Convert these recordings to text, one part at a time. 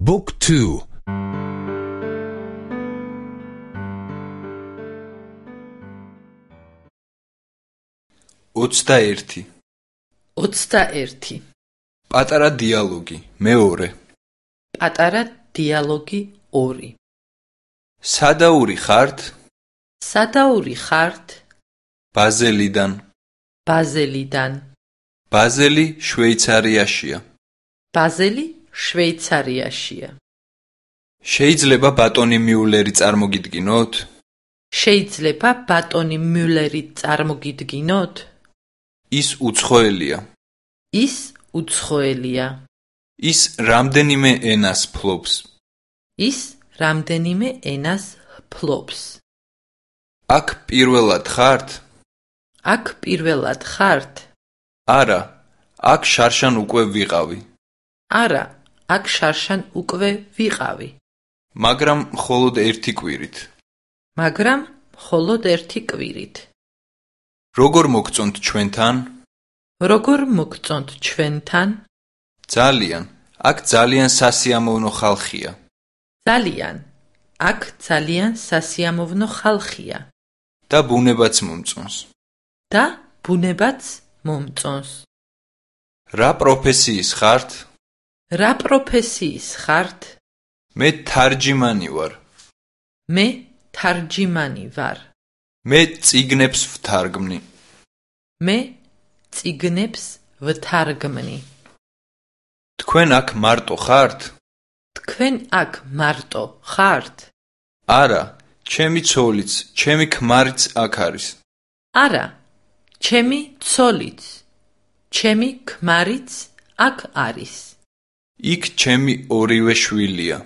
Book 2 21 21 პატარა დიალოგი მეორე. პატარა დიალოგი 2 სადაური ხართ? სადაური ხართ. ბაზელიდან. ბაზელიდან. ბაზელი შვეიცარიაშია ბაზელი შვეიცარიაშია შეიძლება ბატონი მიულერი წარმოგიდგინოთ? შეიძლება ბატონი მიულერი წარმოგიდგინოთ? ის უცხოელია. ის უცხოელია. ის რამდენიმე ენას ფლობს. ის რამდენიმე ენას ფლობს. აქ პირველად ხართ? აქ პირველად ხართ. არა აქ შარშან უკვე ვიყავი. არა აქ შარშან უკვე ვიყავი. მაგრამ მხოლოდ ერთი კვირით. მაგრამ მხოლოდ ერთი კვირით. როგორ მოგწონთ ჩვენთან? როგორ მოგწონთ ჩვენთან? ძალიან. აქ ძალიან სასიამოვნო ხალხია. ძალიან. აქ ძალიან სასიამოვნო ხალხია. და ბუნებაც მომწონს. და ბუნებაც მომწონს. რა პროფესიის ხართ რა პროფესიის ხართ? მე თარჯიმანი ვარ. მე თარჯიმანი ვარ. მე ციგნებს ვთარგმნი. მე ციგნებს ვთარგმნი. თქვენ აქ მარტო ხართ? თქვენ აქ მარტო ხართ? არა ჩემი ცოლიც ჩემი ქმარიც აქ არის. არა ჩემი ცოლიც ჩემი ქმარიც აქ არის იქ ჩემი ორივე შვილია.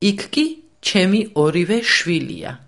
იქ კი ჩემი ორივე შვილია